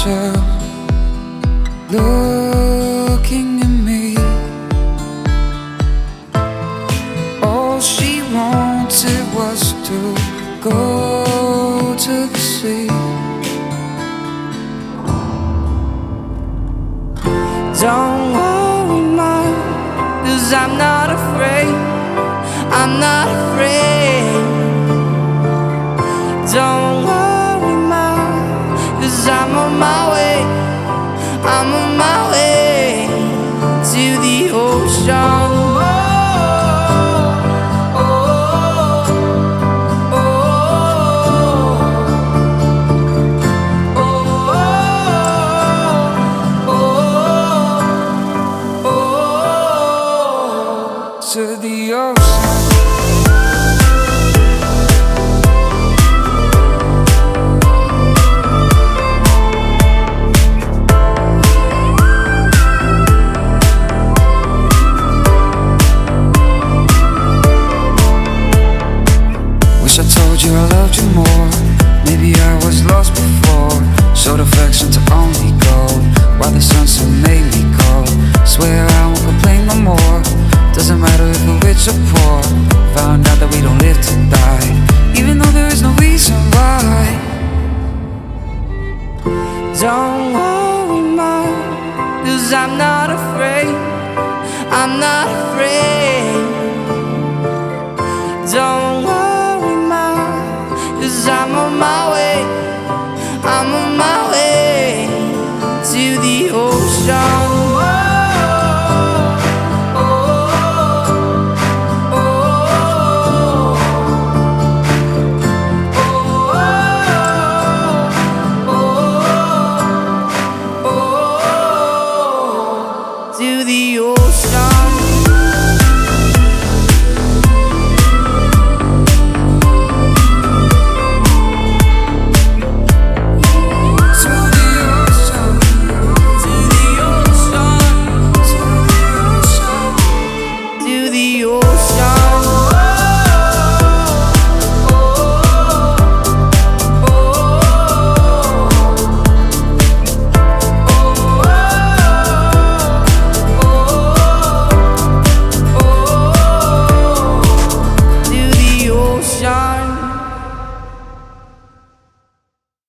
herself, looking at me. All she wanted was to go to the sea. Don't worry, mom, I'm not You I loved you more. Maybe I was lost before. Showed affection to only gold. While the sun still made me cold. Swear I won't complain no more. Doesn't matter if we're rich or poor. Found out that we don't live to die. Even though there is no reason why. Don't worry, mom. Cause I'm not afraid. I'm not afraid. time of my the ocean